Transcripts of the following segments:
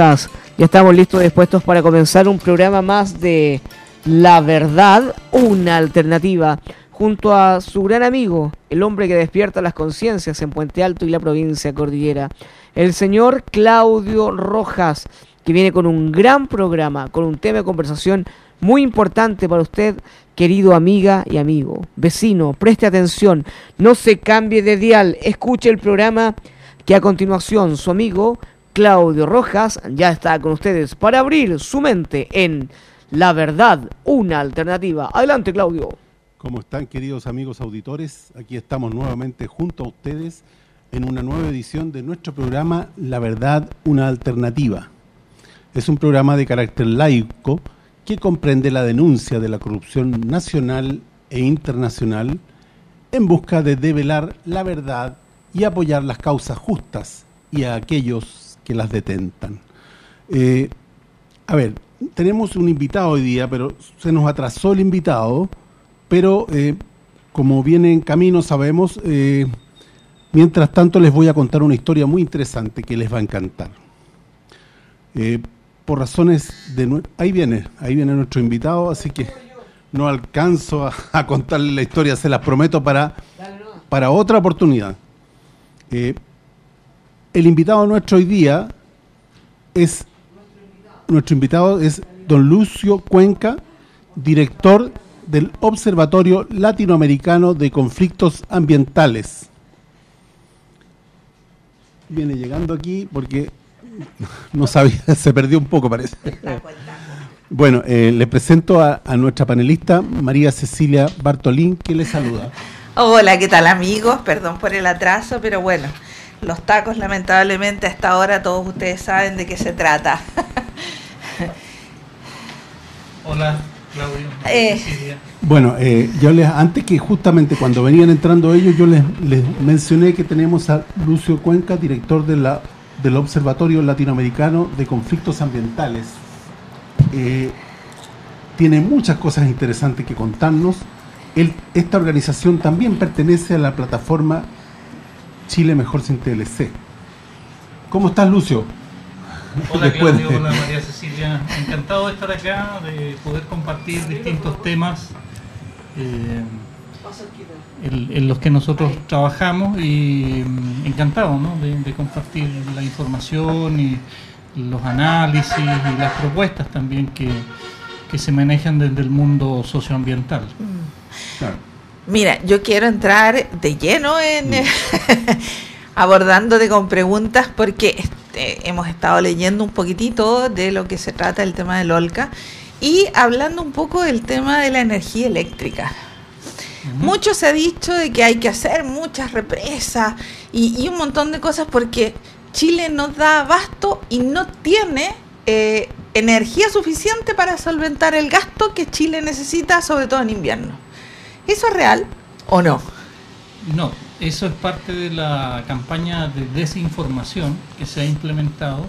Ya estamos listos dispuestos para comenzar un programa más de La Verdad, una alternativa, junto a su gran amigo, el hombre que despierta las conciencias en Puente Alto y la provincia cordillera, el señor Claudio Rojas, que viene con un gran programa, con un tema de conversación muy importante para usted, querido amiga y amigo. Vecino, preste atención, no se cambie de dial, escuche el programa que a continuación su amigo Claudio Rojas ya está con ustedes para abrir su mente en La Verdad, una alternativa. Adelante, Claudio. ¿Cómo están, queridos amigos auditores? Aquí estamos nuevamente junto a ustedes en una nueva edición de nuestro programa La Verdad, una alternativa. Es un programa de carácter laico que comprende la denuncia de la corrupción nacional e internacional en busca de develar la verdad y apoyar las causas justas y a aquellos que las detentan. Eh, a ver, tenemos un invitado hoy día, pero se nos atrasó el invitado, pero eh, como viene en camino sabemos, eh, mientras tanto les voy a contar una historia muy interesante que les va a encantar. por razones de... Ahí viene, ahí viene nuestro invitado, así que no alcanzo a, a contarle la historia, se las prometo para, para otra oportunidad. El invitado nuestro hoy día es nuestro invitado es don Lucio Cuenca, director del Observatorio Latinoamericano de Conflictos Ambientales. Viene llegando aquí porque no sabía, se perdió un poco parece. Bueno, eh, le presento a, a, nuestra panelista María Cecilia Bartolín, que le saluda. Hola, ¿qué tal amigos? Perdón por el atraso, pero bueno, los tacos lamentablemente a esta hora todos ustedes saben de qué se trata. Hola, Claudio. Eh, bueno, eh, yo les antes que justamente cuando venían entrando ellos, yo les, les mencioné que tenemos a Lucio Cuenca, director de la del Observatorio Latinoamericano de Conflictos Ambientales. Eh, tiene muchas cosas interesantes que contarnos esta organización también pertenece a la plataforma Chile Mejor Sin TLC. ¿Cómo estás, Lucio? Hola, Claudio, hola, María Cecilia. Encantado de estar acá, de poder compartir distintos temas eh, en, los que nosotros trabajamos y mm, encantado ¿no? de, compartir la información y los análisis y las propuestas también que, que se manejan desde el mundo socioambiental. Mm. Mira, yo quiero entrar de lleno en mm. abordándote con preguntas porque este, hemos estado leyendo un poquitito de lo que se trata el tema del OLCA y hablando un poco del tema de la energía eléctrica. Mucho se ha dicho de que hay que hacer muchas represas y, un montón de cosas porque Chile no da abasto y no tiene eh, energía suficiente para solventar el gasto que Chile necesita, sobre todo en invierno. ¿Eso es real o no? No, eso es parte de la campaña de desinformación que se ha implementado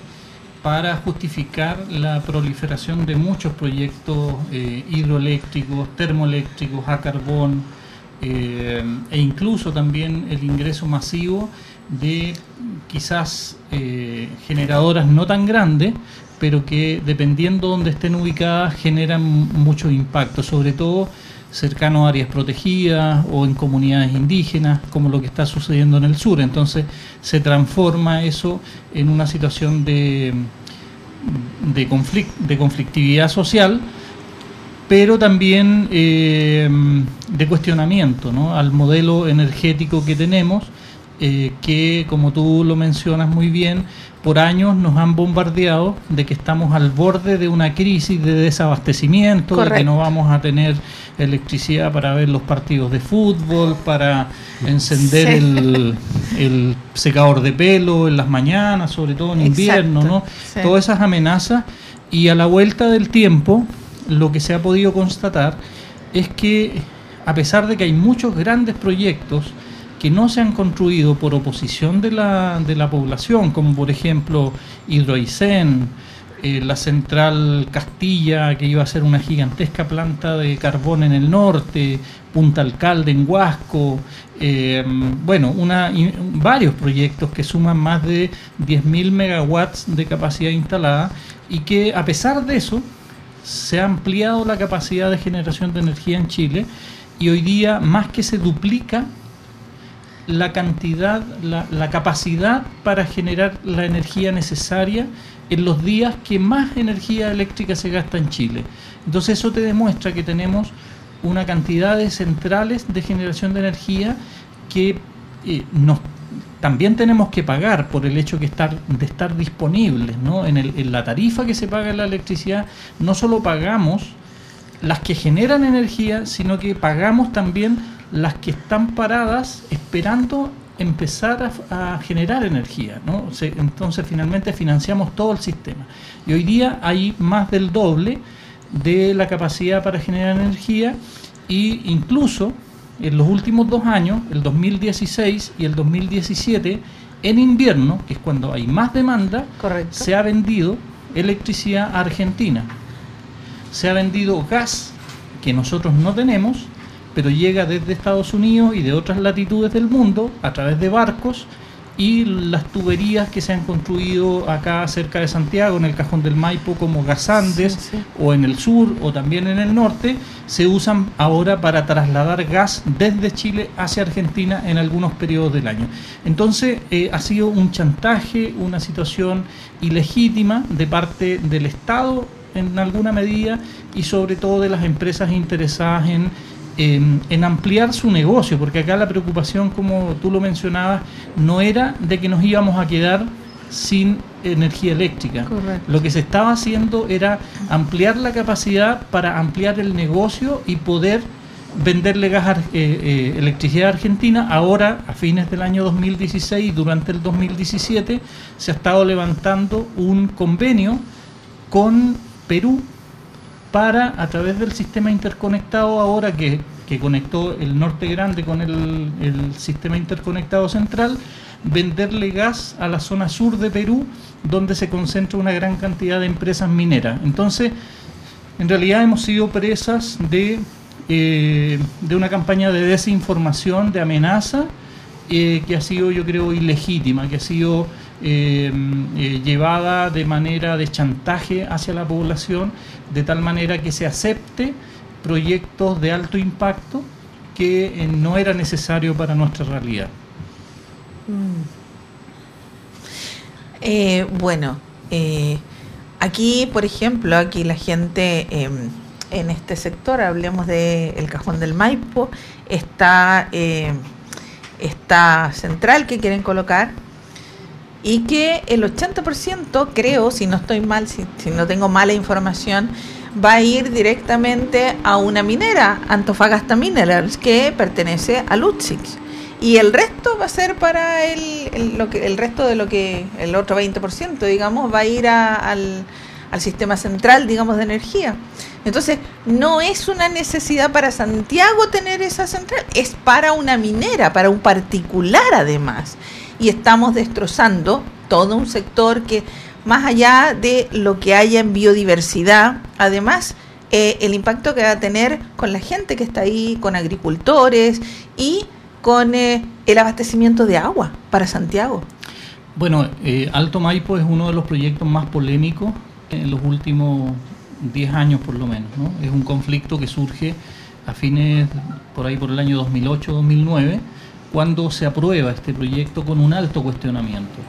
para justificar la proliferación de muchos proyectos eh, hidroeléctricos, termoeléctricos, a carbón, eh, e incluso también el ingreso masivo de quizás eh, generadoras no tan grandes, pero que dependiendo de donde estén ubicadas generan mucho impacto, sobre todo cercano a áreas protegidas o en comunidades indígenas, como lo que está sucediendo en el sur. Entonces se transforma eso en una situación de, de, de conflictividad social, pero también eh, de cuestionamiento al modelo energético que tenemos, eh, que como tú lo mencionas muy bien, por años nos han bombardeado de que estamos al borde de una crisis de desabastecimiento, de que no vamos a tener electricidad para ver los partidos de fútbol, para encender el, secador de pelo en las mañanas, sobre todo en invierno, ¿no? Todas esas amenazas. Y a la vuelta del tiempo lo que se ha podido constatar es que a pesar de que hay muchos grandes proyectos que no se han construido por oposición de la, de la población, como por ejemplo Hidroicén, eh, la central Castilla, que iba a ser una gigantesca planta de carbón en el norte, Punta Alcalde en Huasco, eh, bueno, una, varios proyectos que suman más de 10.000 megawatts de capacidad instalada y que a pesar de eso se ha ampliado la capacidad de generación de energía en Chile y hoy día más que se duplica la cantidad, la, capacidad para generar la energía necesaria en los días que más energía eléctrica se gasta en Chile. Entonces eso te demuestra que tenemos una cantidad de centrales de generación de energía que eh, nos también tenemos que pagar por el hecho que estar, de estar disponibles. ¿no? En, el, en la tarifa que se paga en la electricidad no solo pagamos las que generan energía, sino que pagamos también las que están paradas esperando empezar a, generar energía. ¿no? entonces finalmente financiamos todo el sistema. Y hoy día hay más del doble de la capacidad para generar energía e incluso en los últimos dos años, el 2016 y el 2017, en invierno, que es cuando hay más demanda, se ha vendido electricidad a Argentina. Se ha vendido gas que nosotros no tenemos pero llega desde Estados Unidos y de otras latitudes del mundo a través de barcos y las tuberías que se han construido acá cerca de Santiago, en el cajón del Maipo, como Gasandes, o en el sur, o también en el norte, se usan ahora para trasladar gas desde Chile hacia Argentina en algunos periodos del año. Entonces, eh, ha sido un chantaje, una situación ilegítima de parte del Estado en alguna medida y sobre todo de las empresas interesadas en en ampliar su negocio, porque acá la preocupación, como tú lo mencionabas, no era de que nos íbamos a quedar sin energía eléctrica. Lo que se estaba haciendo era ampliar la capacidad para ampliar el negocio y poder venderle gas eh, eh, electricidad a Argentina. Ahora, a fines del año 2016 durante el 2017, se ha estado levantando un convenio con Perú para, a través del sistema interconectado ahora que, conectó el norte grande con el, el, sistema interconectado central, venderle gas a la zona sur de Perú, donde se concentra una gran cantidad de empresas mineras. Entonces, en realidad hemos sido presas de, eh, de una campaña de desinformación, de amenaza, eh, que ha sido, yo creo, ilegítima, que ha sido eh, eh, llevada de manera de chantaje hacia la población, de tal manera que se acepte proyectos de alto impacto que eh, no era necesario para nuestra realidad. Mm. bueno, aquí, por ejemplo, aquí la gente em, en este sector, hablemos del el cajón del Maipo, está esta central que quieren colocar y que el 80%, creo, si no estoy mal, si, no tengo mala información, va a ir directamente a una minera, Antofagasta Minerals, que pertenece a Lutzix. Y el resto va a ser para el, lo que, el resto de lo que, el otro 20%, digamos, va a ir al, al sistema central, digamos, de energía. Entonces, no es una necesidad para Santiago tener esa central, es para una minera, para un particular además y estamos destrozando todo un sector que más allá de lo que haya en biodiversidad, además eh, el impacto que va a tener con la gente que está ahí, con agricultores y con eh, el abastecimiento de agua para Santiago. Bueno, eh, Alto Maipo es uno de los proyectos más polémicos en los últimos 10 años por lo menos. ¿no? Es un conflicto que surge a fines, por ahí por el año 2008-2009 cuando se aprueba este proyecto con un alto cuestionamiento.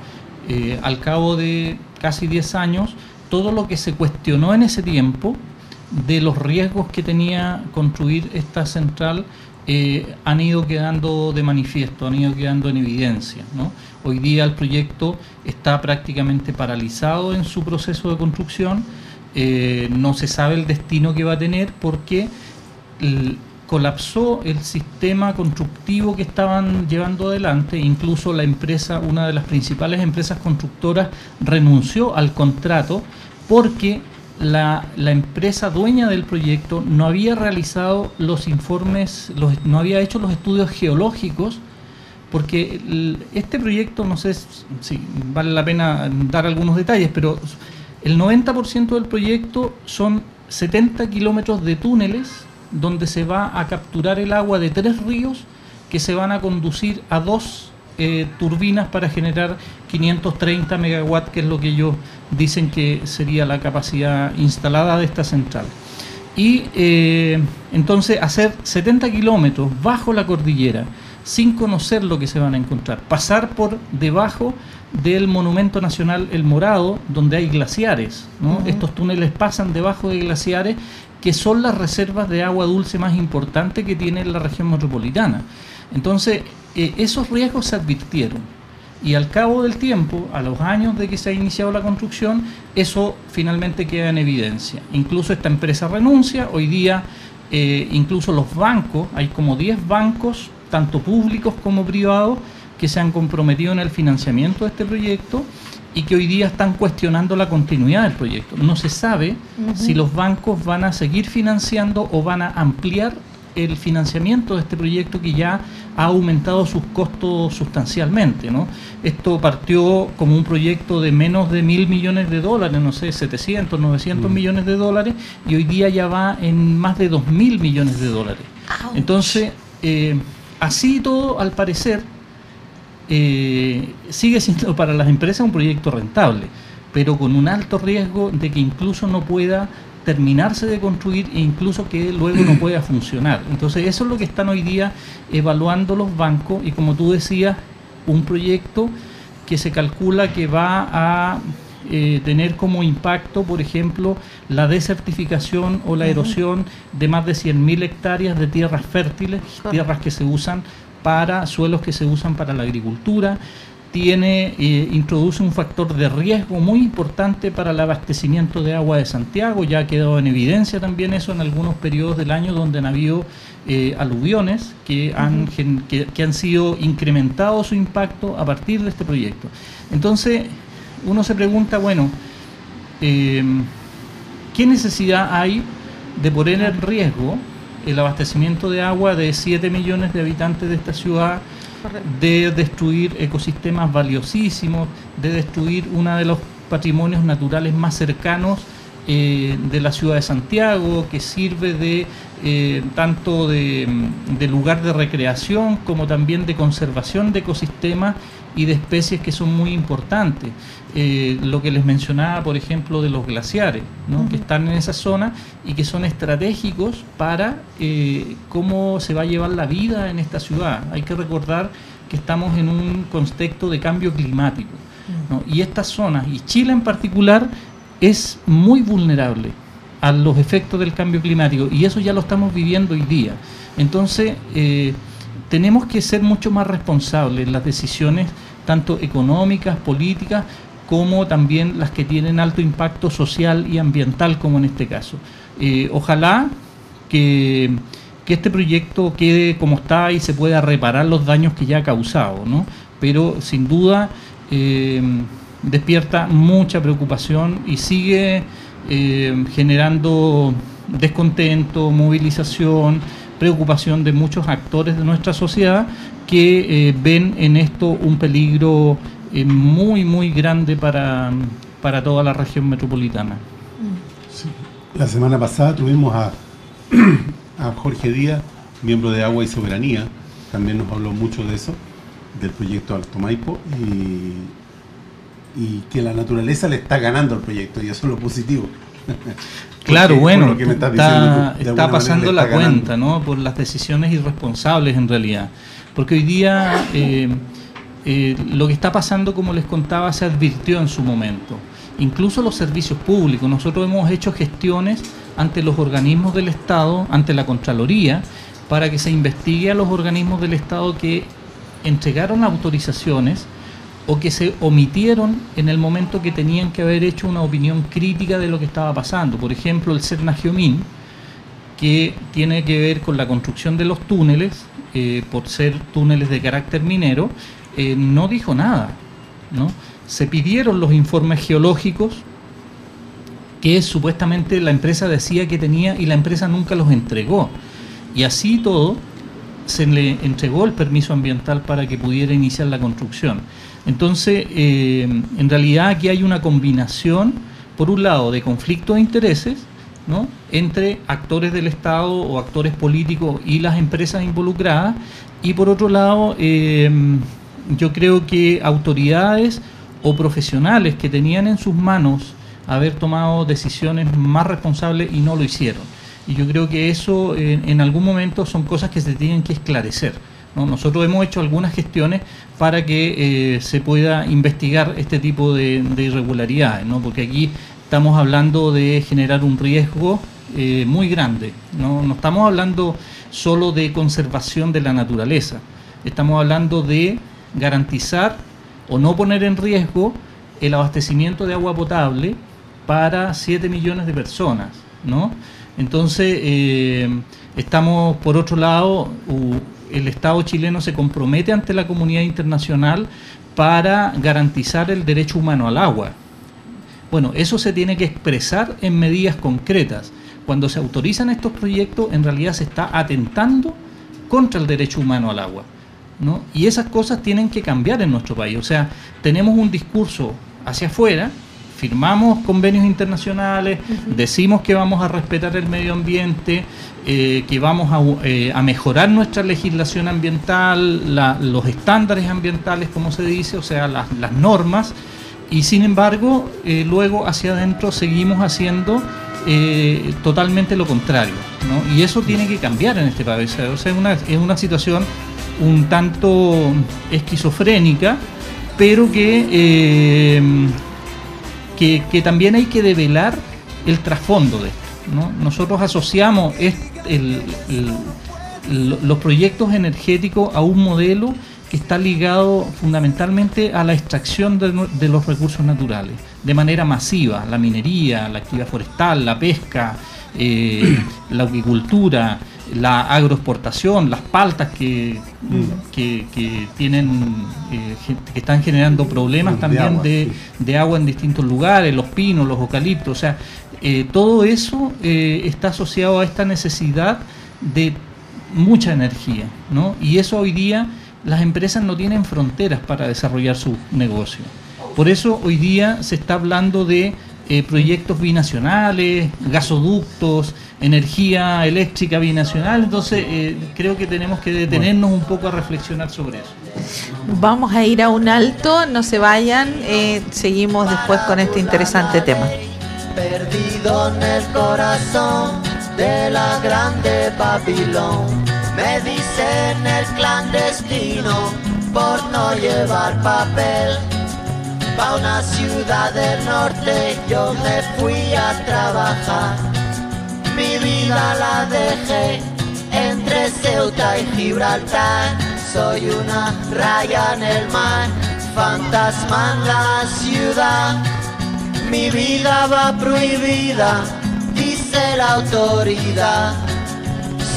Eh, al cabo de casi 10 años, todo lo que se cuestionó en ese tiempo de los riesgos que tenía construir esta central eh, han ido quedando de manifiesto, han ido quedando en evidencia. Hoy día el proyecto está prácticamente paralizado en su proceso de construcción, eh, no se sabe el destino que va a tener porque colapsó el sistema constructivo que estaban llevando adelante, incluso la empresa, una de las principales empresas constructoras, renunció al contrato porque la, empresa dueña del proyecto no había realizado los informes, los, no había hecho los estudios geológicos, porque este proyecto, no sé si vale la pena dar algunos detalles, pero El 90% del proyecto son 70 kilómetros de túneles donde se va a capturar el agua de tres ríos que se van a conducir a dos eh, turbinas para generar 530 megawatts, que es lo que ellos dicen que sería la capacidad instalada de esta central. Y eh, entonces hacer 70 kilómetros bajo la cordillera, sin conocer lo que se van a encontrar, pasar por debajo del Monumento Nacional El Morado, donde hay glaciares. Estos túneles pasan debajo de glaciares que son las reservas de agua dulce más importantes que tiene la región metropolitana. Entonces, eh, esos riesgos se advirtieron. Y al cabo del tiempo, a los años de que se ha iniciado la construcción, eso finalmente queda en evidencia. Incluso esta empresa renuncia, hoy día eh, incluso los bancos, hay como 10 bancos, tanto públicos como privados, que se han comprometido en el financiamiento de este proyecto y que hoy día están cuestionando la continuidad del proyecto. No se sabe si los bancos van a seguir financiando o van a ampliar el financiamiento de este proyecto que ya ha aumentado sus costos sustancialmente. ¿no? Esto partió como un proyecto de menos de mil millones de dólares, no sé, 700, 900 mm. millones de dólares, y hoy día ya va en más de dos mil millones de dólares. Entonces, eh, así todo, al parecer, eh, sigue siendo para las empresas un proyecto rentable, pero con un alto riesgo de que incluso no pueda terminarse de construir e incluso que luego no pueda funcionar. Entonces eso es lo que están hoy día evaluando los bancos y como tú decías, un proyecto que se calcula que va a eh, tener como impacto, por ejemplo, la desertificación o la erosión de más de 100.000 hectáreas de tierras fértiles, tierras que se usan para suelos que se usan para la agricultura, tiene, eh, introduce un factor de riesgo muy importante para el abastecimiento de agua de Santiago. Ya ha quedado en evidencia también eso en algunos periodos del año donde han habido eh, aluviones que han, que, han sido incrementados su impacto a partir de este proyecto. Entonces, uno se pregunta, bueno, eh, ¿qué necesidad hay de poner en riesgo el abastecimiento de agua de 7 millones de habitantes de esta ciudad? de destruir ecosistemas valiosísimos, de destruir uno de los patrimonios naturales más cercanos eh, de la ciudad de Santiago, que sirve de eh, tanto de, lugar de recreación como también de conservación de ecosistemas y de especies que son muy importantes. Eh, lo que les mencionaba, por ejemplo, de los glaciares, que están en esa zona y que son estratégicos para cómo se va a llevar la vida en esta ciudad. Hay que recordar que estamos en un contexto de cambio climático. Y estas zonas, y Chile en particular, es muy vulnerable a los efectos del cambio climático y eso ya lo estamos viviendo hoy día. Entonces, eh, tenemos que ser mucho más responsables en las decisiones, tanto económicas, políticas, como también las que tienen alto impacto social y ambiental, como en este caso. Eh, ojalá que, que, este proyecto quede como está y se pueda reparar los daños que ya ha causado, ¿no? pero sin duda eh, despierta mucha preocupación y sigue eh, generando descontento, movilización, preocupación de muchos actores de nuestra sociedad que eh, ven en esto un peligro eh, muy, muy grande para, para toda la región metropolitana. La semana pasada tuvimos a, a Jorge Díaz, miembro de Agua y Soberanía, también nos habló mucho de eso, del proyecto Alto Maipo, y y que la naturaleza le está ganando al proyecto y eso es lo positivo. Claro, bueno, está, pasando la cuenta, ¿no? Por las decisiones irresponsables en realidad. Porque hoy día eh, eh, lo que está pasando, como les contaba, se advirtió en su momento. Incluso los servicios públicos. Nosotros hemos hecho gestiones ante los organismos del Estado, ante la Contraloría, para que se investigue a los organismos del Estado que entregaron autorizaciones o que se omitieron en el momento que tenían que haber hecho una opinión crítica de lo que estaba pasando. Por ejemplo, el Cernagiomín, que tiene que ver con la construcción de los túneles, eh, por ser túneles de carácter minero, eh, no dijo nada. ¿no? Se pidieron los informes geológicos que supuestamente la empresa decía que tenía y la empresa nunca los entregó. Y así todo, se le entregó el permiso ambiental para que pudiera iniciar la construcción. Entonces, eh, en realidad aquí hay una combinación por un lado, de conflicto de intereses, ¿no? entre actores del Estado o actores políticos y las empresas involucradas, y por otro lado, em, yo creo que autoridades o profesionales que tenían en sus manos haber tomado decisiones más responsables y no lo hicieron. Y yo creo que eso en, algún momento son cosas que se tienen que esclarecer. Nosotros hemos hecho algunas gestiones para que eh, se pueda investigar este tipo de, irregularidades, ¿no? porque aquí estamos hablando de generar un riesgo eh, muy grande. ¿no? no estamos hablando solo de conservación de la naturaleza, estamos hablando de garantizar o no poner en riesgo el abastecimiento de agua potable para 7 millones de personas, ¿no? Entonces, eh, estamos, por otro lado, el Estado chileno se compromete ante la comunidad internacional para garantizar el derecho humano al agua. Bueno, eso se tiene que expresar en medidas concretas. Cuando se autorizan estos proyectos, en realidad se está atentando contra el derecho humano al agua. ¿no? Y esas cosas tienen que cambiar en nuestro país. O sea, tenemos un discurso hacia afuera firmamos convenios internacionales, decimos que vamos a respetar el medio ambiente, eh, que vamos eh, a, mejorar nuestra legislación ambiental, los estándares ambientales, como se dice, o sea, las, normas, y sin embargo, eh, luego hacia adentro seguimos haciendo totalmente lo contrario. Y eso tiene que cambiar en este país. O sea, es una, es una situación un tanto esquizofrénica, pero que que, también hay que develar el trasfondo de esto. Nosotros asociamos los proyectos energéticos a un modelo que está ligado fundamentalmente a la extracción de, los recursos naturales, de manera masiva, la minería, la actividad forestal, la pesca, eh, la agricultura, la agroexportación, las paltas que, mm. que, tienen eh, que están generando problemas también de, agua, en distintos lugares, los pinos, los eucaliptos, o sea, eh, todo eso eh, está asociado a esta necesidad de mucha energía, ¿no? Y eso hoy día las empresas no tienen fronteras para desarrollar su negocio. Por eso hoy día se está hablando de proyectos binacionales, gasoductos, energía eléctrica binacional, entonces eh, creo que tenemos que detenernos un poco a reflexionar sobre eso. Vamos a ir a un alto, no se vayan, eh, seguimos después con este interesante tema. Perdido en el corazón de la grande Babilón, me dicen el clandestino por no llevar papel. Pa' una ciudad del norte yo me fui a trabajar la dejé entre Ceuta y Gibraltar. Soy una raya en el mar, fantasma en la ciudad. Mi vida va prohibida, dice la autoridad.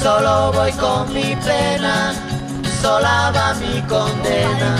Solo voy con mi pena, sola va mi condena.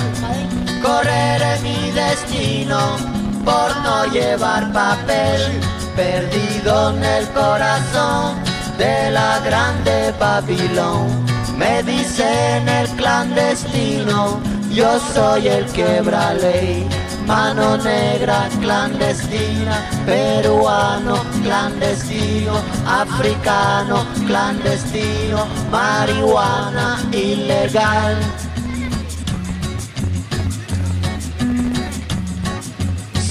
Correré mi destino por no llevar papel perdido en el corazón de la grande Babilón. Me dicen el clandestino, yo soy el quebra ley. Mano negra clandestina, peruano clandestino, africano clandestino, marihuana ilegal.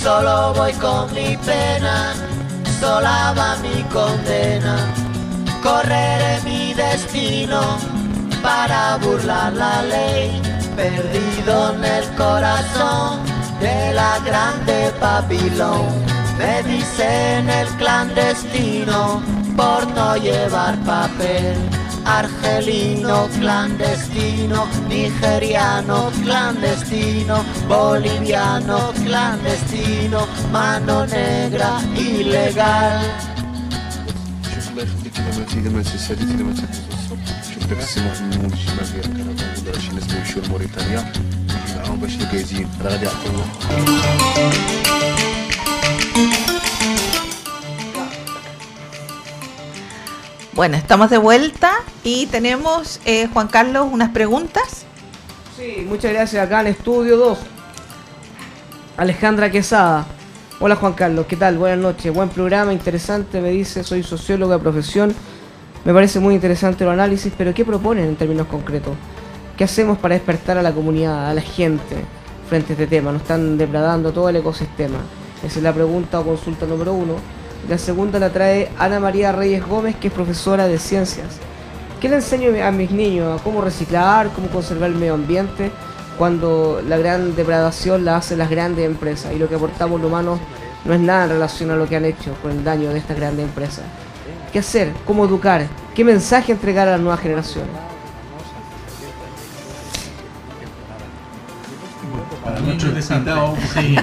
Solo voy con mi pena sola va mi condena. Correré mi destino para burlar la ley, perdido en el corazón de la grande Babilón. Me dicen el clandestino por no llevar papel argelino clandestino, nigeriano clandestino, boliviano clandestino, mano negra ilegal. Bueno, estamos de vuelta y tenemos, eh, Juan Carlos, unas preguntas. Sí, muchas gracias. Acá en Estudio 2, Alejandra Quesada. Hola Juan Carlos, ¿qué tal? Buenas noches, buen programa, interesante, me dice, soy sociólogo de profesión, me parece muy interesante el análisis, pero ¿qué proponen en términos concretos? ¿Qué hacemos para despertar a la comunidad, a la gente frente a este tema? Nos están depredando todo el ecosistema. Esa es la pregunta o consulta número uno. La segunda la trae Ana María Reyes Gómez, que es profesora de ciencias. ¿Qué le enseño a mis niños? ¿A cómo reciclar? ¿Cómo conservar el medio ambiente? Cuando la gran depredación la hacen las grandes empresas y lo que aportamos los humanos no es nada en relación a lo que han hecho con el daño de estas grandes empresas. ¿Qué hacer? ¿Cómo educar? ¿Qué mensaje entregar a las nuevas generaciones? Para invitado, Sí.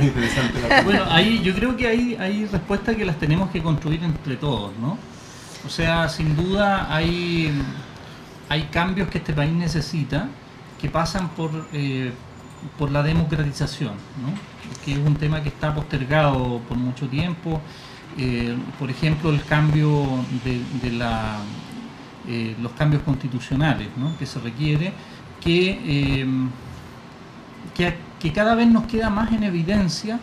Bueno, ahí yo creo que hay, hay respuestas que las tenemos que construir entre todos, ¿no? O sea, sin duda hay, hay cambios que este país necesita que pasan por, eh, por la democratización. Que es un tema que está postergado por mucho tiempo. Eh, por ejemplo, el cambio de, la, eh, los cambios constitucionales que se requiere, que que, cada vez nos queda más en evidencia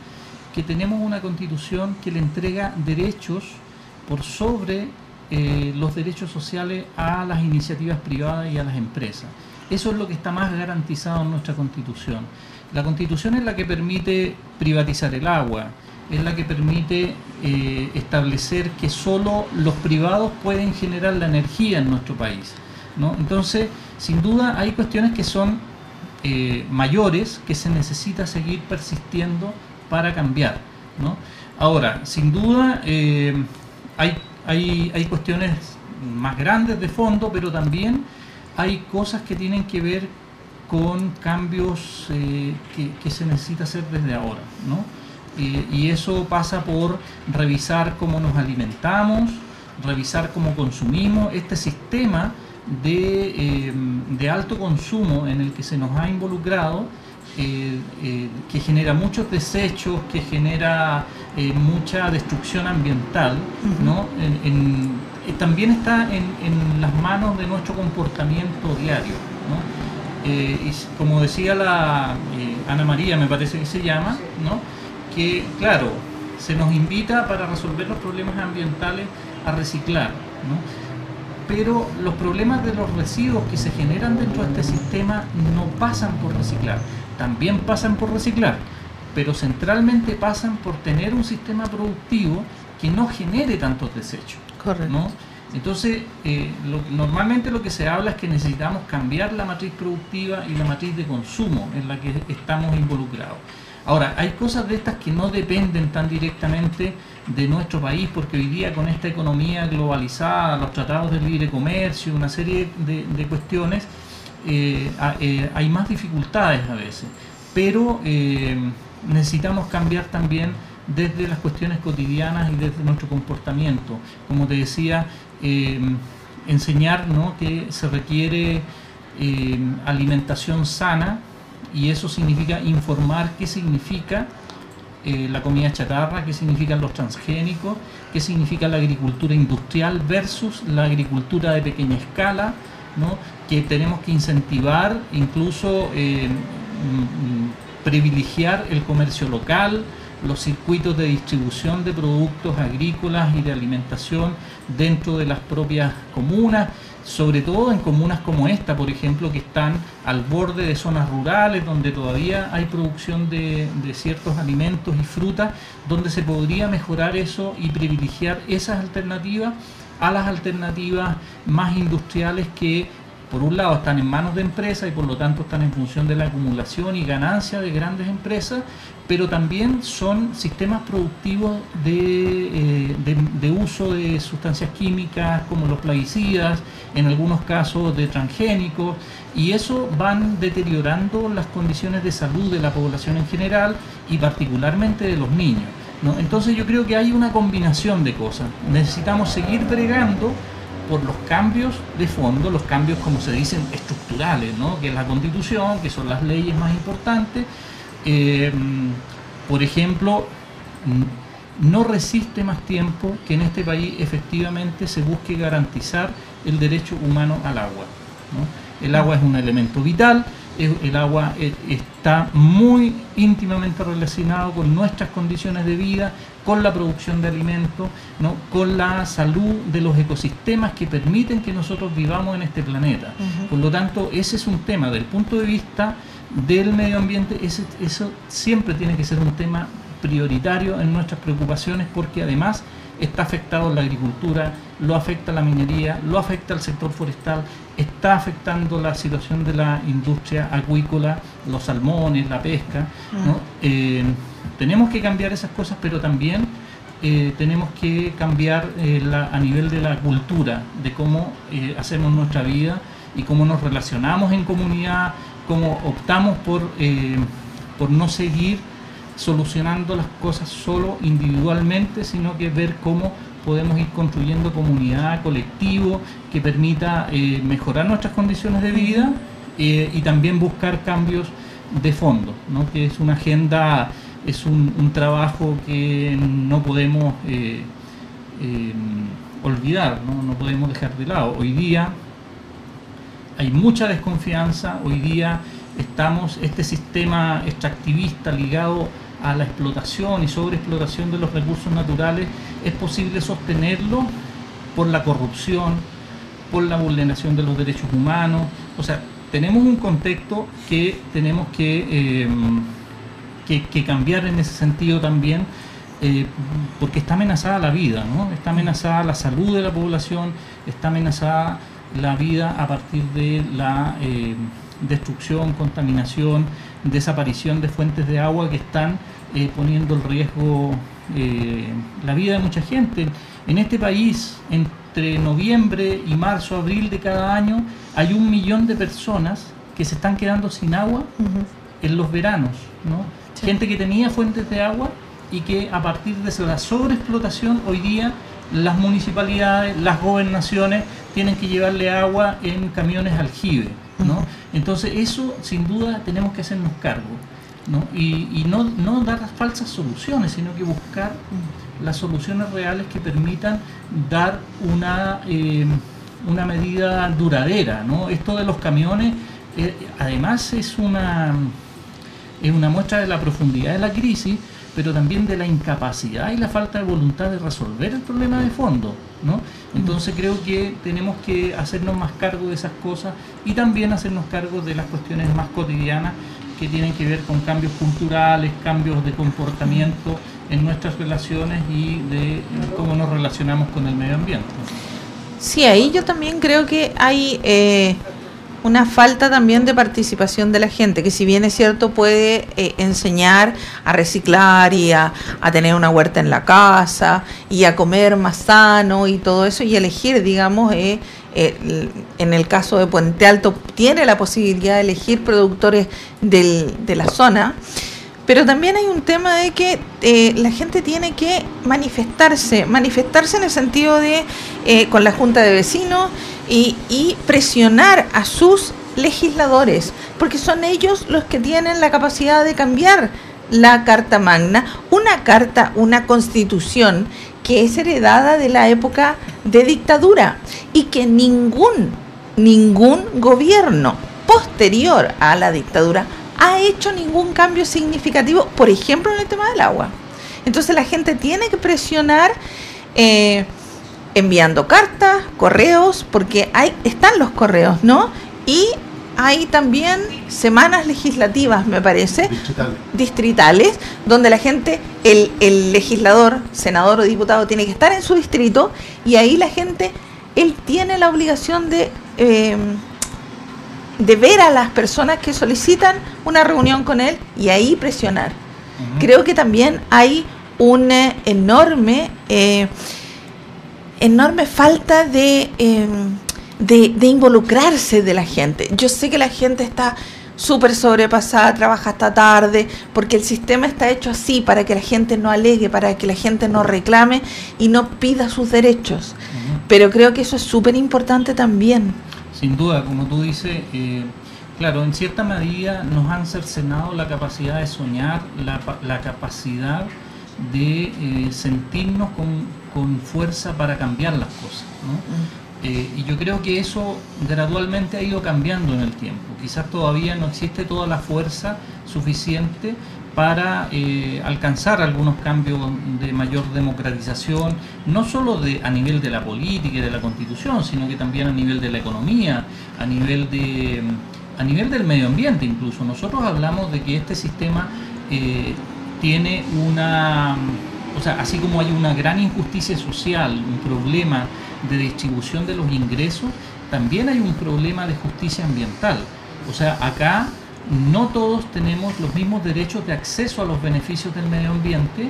que tenemos una constitución que le entrega derechos por sobre los derechos sociales a las iniciativas privadas y a las empresas. Eso es lo que está más garantizado en nuestra constitución. La constitución es la que permite privatizar el agua, es la que permite eh, establecer que solo los privados pueden generar la energía en nuestro país. ¿no? Entonces, sin duda hay cuestiones que son eh, mayores que se necesita seguir persistiendo para cambiar. ¿no? Ahora, sin duda eh, hay, hay, hay cuestiones más grandes de fondo, pero también hay cosas que tienen que ver con cambios eh, que, que se necesita hacer desde ahora. ¿no? Eh, y eso pasa por revisar cómo nos alimentamos, revisar cómo consumimos, este sistema de, eh, de alto consumo en el que se nos ha involucrado, que genera muchos desechos, que genera mucha destrucción ambiental, ¿no? En- en- también está en, las manos de nuestro comportamiento diario. Eh, como decía la eh, Ana María, me parece que se llama, que claro, se nos invita para resolver los problemas ambientales a reciclar. pero los problemas de los residuos que se generan dentro de este sistema no pasan por reciclar, también pasan por reciclar, pero centralmente pasan por tener un sistema productivo que no genere tantos desechos. Correcto. Entonces, eh, lo- normalmente lo que se habla es que necesitamos cambiar la matriz productiva y la matriz de consumo en la que estamos involucrados. Ahora, hay cosas de estas que no dependen tan directamente de nuestro país, porque hoy día con esta economía globalizada, los tratados de libre comercio, una serie de, cuestiones, eh, eh, hay más dificultades a veces. Pero eh, necesitamos cambiar también desde las cuestiones cotidianas y desde nuestro comportamiento. Como te decía, eh, enseñar que se requiere eh, alimentación sana y eso significa informar qué significa eh, la comida chatarra, qué significan los transgénicos, qué significa la agricultura industrial versus la agricultura de pequeña escala, ¿no? que tenemos que incentivar, incluso eh, mm, mm, privilegiar el comercio local, los circuitos de distribución de productos agrícolas y de alimentación dentro de las propias comunas, sobre todo en comunas como esta, por ejemplo, que están al borde de zonas rurales, donde todavía hay producción de, ciertos alimentos y frutas, donde se podría mejorar eso y privilegiar esas alternativas a las alternativas más industriales que por un lado están en manos de empresas y por lo tanto están en función de la acumulación y ganancia de grandes empresas, pero también son sistemas productivos de, eh, de- uso de sustancias químicas como los plaguicidas, en algunos casos de transgénicos, y eso van deteriorando las condiciones de salud de la población en general y particularmente de los niños. Entonces yo creo que hay una combinación de cosas. Necesitamos seguir bregando por los cambios de fondo, los cambios como se dicen estructurales, ¿no? que es la constitución, que son las leyes más importantes. Eh, por ejemplo, n- no resiste más tiempo que en este país efectivamente se busque garantizar el derecho humano al agua. El agua es un elemento vital, el agua eh, está muy íntimamente relacionado con nuestras condiciones de vida, con la producción de alimentos, ¿no? con la salud de los ecosistemas que permiten que nosotros vivamos en este planeta. Por lo tanto, ese es un tema, del punto de vista del medio ambiente, eso siempre tiene que ser un tema prioritario en nuestras preocupaciones porque además está afectado la agricultura, lo afecta la minería, lo afecta el sector forestal, está afectando la situación de la industria acuícola, los salmones, la pesca. Eh, tenemos que cambiar esas cosas, pero también eh, tenemos que cambiar eh, a nivel de la cultura, de cómo hacemos nuestra vida y cómo nos relacionamos en comunidad, cómo optamos por, por no seguir solucionando las cosas solo individualmente, sino que ver cómo podemos ir construyendo comunidad, colectivo, que permita eh, mejorar nuestras condiciones de vida eh, y también buscar cambios de fondo, ¿no? que es una agenda, es un, trabajo que no podemos eh, olvidar, ¿no? no podemos dejar de lado. Hoy día hay mucha desconfianza, hoy día estamos, este sistema extractivista ligado a la explotación y sobreexplotación de los recursos naturales, es posible sostenerlo por la corrupción, por la vulneración de los derechos humanos. O sea, tenemos un contexto que tenemos que, em, que, cambiar en ese sentido también, eh, porque está amenazada la vida, ¿no? está amenazada la salud de la población, está amenazada la vida a partir de la em, destrucción, contaminación, desaparición de fuentes de agua que están eh, poniendo en riesgo eh, la vida de mucha gente. En este país, entre noviembre y marzo, abril de cada año, hay un millón de personas que se están quedando sin agua en los veranos. ¿no? Gente que tenía fuentes de agua y que a partir de la sobreexplotación hoy día las municipalidades, las gobernaciones tienen que llevarle agua en camiones aljibe. ¿no? Entonces eso sin duda tenemos que hacernos cargo ¿no? Y, no, no, dar falsas soluciones, sino que buscar las soluciones reales que permitan dar una, eh, una medida duradera. ¿no? Esto de los camiones eh, además es una, es una muestra de la profundidad de la crisis, pero también de la incapacidad y la falta de voluntad de resolver el problema de fondo. ¿no? Entonces creo que tenemos que hacernos más cargo de esas cosas y también hacernos cargo de las cuestiones más cotidianas que tienen que ver con cambios culturales, cambios de comportamiento en nuestras relaciones y de cómo nos relacionamos con el medio ambiente. Sí, ahí yo también creo que hay eh, una falta también de participación de la gente, que si bien es cierto puede eh, enseñar a reciclar y a, tener una huerta en la casa y a comer más sano y todo eso y elegir, digamos, eh, eh, en el caso de Puente Alto tiene la posibilidad de elegir productores de la zona. Pero también hay un tema de que la gente tiene que manifestarse, manifestarse en el sentido de con la Junta de Vecinos y, presionar a sus legisladores, porque son ellos los que tienen la capacidad de cambiar la Carta Magna, una carta, una constitución que es heredada de la época de dictadura y que ningún, ningún gobierno posterior a la dictadura ha hecho ningún cambio significativo, por ejemplo, en el tema del agua. Entonces la gente tiene que presionar eh, enviando cartas, correos, porque hay, están los correos, ¿no? Y hay también semanas legislativas, me parece, distritales, donde la gente, el, el, legislador, senador o diputado tiene que estar en su distrito y ahí la gente, él tiene la obligación de, em, de ver a las personas que solicitan una reunión con él y ahí presionar. Creo que también hay un enorme... Eh, enorme falta em, de, de, involucrarse de la gente. Yo sé que la gente está súper sobrepasada, trabaja hasta tarde, porque el sistema está hecho así para que la gente no alegue, para que la gente no reclame y no pida sus derechos. Pero creo que eso es súper importante también. Sin duda, como tú dices, eh, claro, en cierta medida nos han cercenado la capacidad de soñar, la, la capacidad de eh, sentirnos con, con, fuerza para cambiar las cosas. ¿no? Eh, y yo creo que eso gradualmente ha ido cambiando en el tiempo. Quizás todavía no existe toda la fuerza suficiente para eh, alcanzar algunos cambios de mayor democratización, no solo a nivel de la política y de la constitución, sino que también a nivel de la economía, a nivel, de, a nivel del medio ambiente incluso. Nosotros hablamos de que este sistema eh, tiene una, o sea, así como hay una gran injusticia social, un problema de distribución de los ingresos, también hay un problema de justicia ambiental. O sea, acá no todos tenemos los mismos derechos de acceso a los beneficios del medio ambiente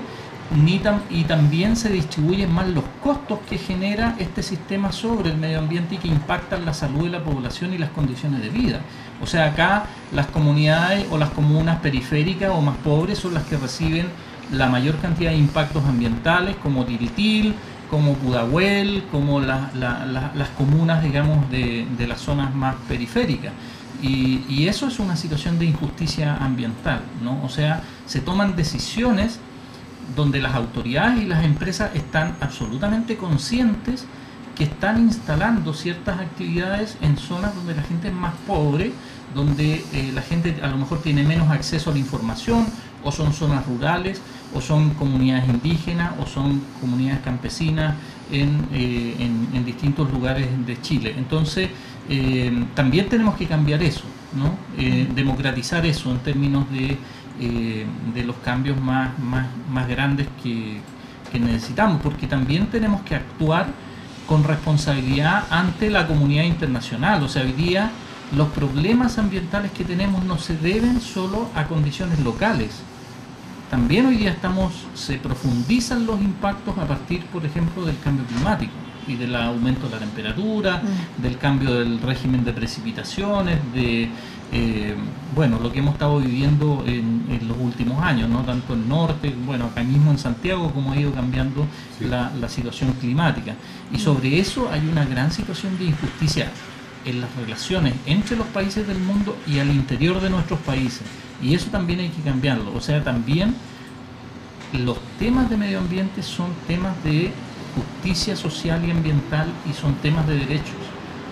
ni y también se distribuyen más los costos que genera este sistema sobre el medio ambiente y que impactan la salud de la población y las condiciones de vida. O sea, acá las comunidades o las comunas periféricas o más pobres son las que reciben la mayor cantidad de impactos ambientales como Tiritil, como Pudahuel, como las comunas, digamos, de, las zonas más periféricas. Y, eso es una situación de injusticia ambiental, ¿no? O sea, se toman decisiones donde las autoridades y las empresas están absolutamente conscientes que están instalando ciertas actividades en zonas donde la gente es más pobre, donde eh, la gente a lo mejor tiene menos acceso a la información, o son zonas rurales, o son comunidades indígenas, o son comunidades campesinas en, eh, distintos lugares de Chile. Entonces, eh, también tenemos que cambiar eso, ¿no? democratizar eso en términos de, de los cambios más, más, grandes que, que necesitamos, porque también tenemos que actuar con responsabilidad ante la comunidad internacional. O sea, hoy día los problemas ambientales que tenemos no se deben solo a condiciones locales. También hoy día estamos, se profundizan los impactos a partir, por ejemplo, del cambio climático y del aumento de la temperatura, mm. del cambio del régimen de precipitaciones, de eh, bueno, lo que hemos estado viviendo en, los últimos años, no tanto el norte, bueno, acá mismo en Santiago, como ha ido cambiando la, situación climática. Y sobre eso hay una gran situación de injusticia en las relaciones entre los países del mundo y al interior de nuestros países. Y eso también hay que cambiarlo. O sea, también los temas de medio ambiente son temas de justicia social y ambiental y son temas de derechos.